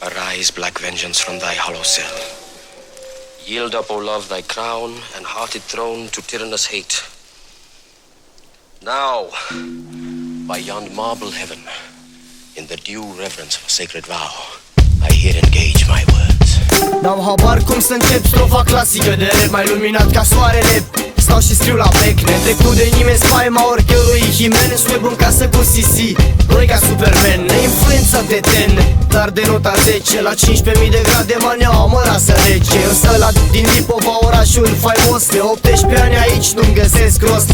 Arise, black vengeance, from thy hollow cell. Yield up, O love, thy crown and hearted throne to tyrannous hate. Now, by yond marble heaven, in the due reverence of a sacred vow, I here engage my words. Habar cum clasică De rap mai luminat ca soarele Stau și scriu la bec Netrecut de nimeni spaima oricărui Jimenez Web în casă cu CC Noi ca Superman. Neinfluențat de ten Dar de nota 10 La 15.000 de grade maneaua mă lasă rece Însă la din Lipova orașul faimos. De 18 ani aici nu-mi găsesc rost.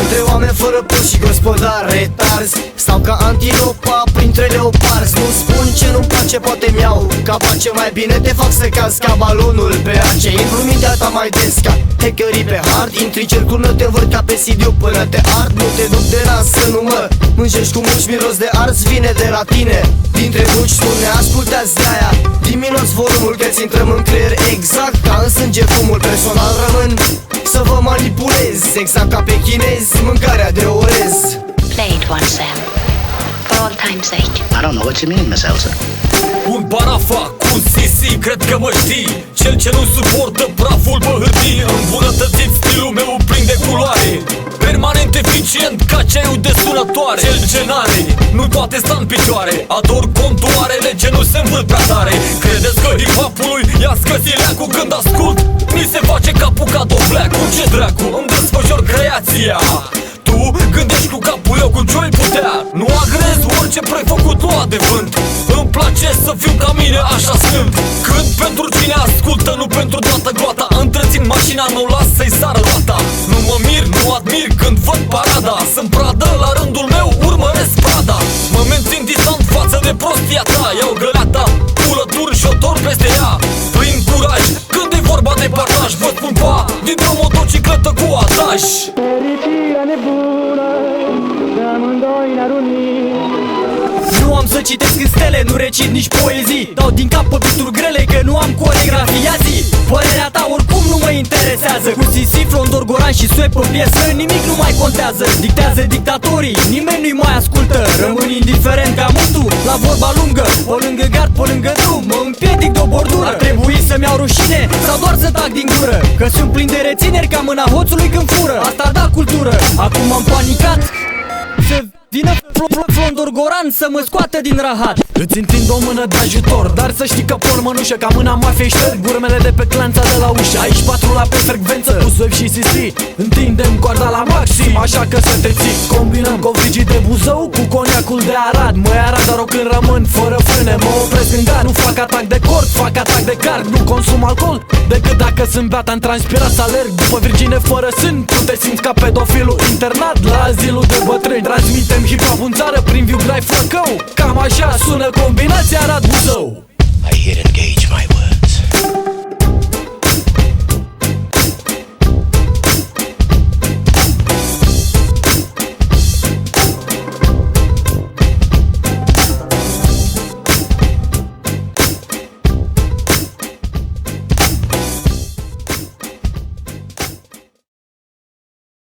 Între oameni fără post și gospodari retarzi. Stau ca antilopa printre leoparzi. Nu spun ce nu-mi place, poate mi-au Capace mai bine. Te fac să cazi ca balonul pe ace. Intru mintea ta mai des ca hackerii pe hard. Intri cercul, nu te văd ca pe CD până te ard Nu te duc de nas să nu mă mânjești cu muși Miros de ars vine de la tine Dintre buci spune ascultați de aia Diminuați volumul că-ți intrăm în creier Exact ca în sânge fumul Personal rămân să vă manipulez Exact ca pe chinezi mâncarea de orez Play it once, Sam. For all time's sake. I don't know what you mean, Miss Elsa. Un barafa cu un sisi, cred că mă știi Cel ce nu suportă praful pe hârtie Îmbunătățit stilul meu plin de culoare Permanent eficient ca ceiul de sunătoare Cel ce n-are, nu poate sta în picioare. Ador contoarele ce nu se învârt prea tare. Credeți că hip-hopului ia scăsileacul când ascult? Mi se face capul ca dofleacul Ce dracu, îmi desfășor creația. Tu gândești cu capul eu cu ce putea. Nu agrez orice prefăcut lua de vânt Îmi place să fiu ca mine așa sunt Când pentru cine ascultă, nu pentru toată gloata. Întrețin mașina, nu las să-i sară roata. Nu mă mir, nu admir când văd parada. Sunt prostia ta Iau găleata, pulături și o tor peste ea. Plin curaj, când e vorba de partaj Vă spun pa, dintr-o motocicletă cu ataș Fericirea nebună De amândoi ne-ar uni. Nu am să citesc în stele, nu recit nici poezii. Dau din cap pe bituri grele că nu am coregrafia zi Părerea ta oricum nu mă interesează. Cu Sisi, Flondor, Goran și Sue pe piesă Nimic nu mai contează Dictează dictatorii, nimeni nu-i mai ascultă Rămân indiferent ca mutu la vorba lungă Pe lângă gard, pe lângă drum Mă împiedic de o bordură. Ar trebui să-mi iau rușine sau doar să tac din gură? Că sunt plin de rețineri ca mâna hoțului când fură. Asta da cultură, acum am panicat să vină Fl- Fl- Flondor Goran să mă scoată din rahat. Îți întind o mână de ajutor Dar să știi că por mănușă Ca mâna mafiei șterg Urmele de pe clanța de la ușă. Aici patrula pe frecvență Cu Sweb și Sisi Întindem coarda la maxim Așa că să te ții. Combinăm covrigii de Buzău Cu coniacul de Arad. Măi Arad dar când rămân fără frâne Mă opresc în gar Nu fac atac de cord Fac atac de card Nu consum alcool Decât dacă sunt beat Am transpirat să alerg. După virgine fără sân Tu te simți ca pedofilul internat. La azilul de bătrâni Transmitem hip-hop în țară Prin viu grai flăcău Cam așa sună combinația Arad Buzău I here engage my words.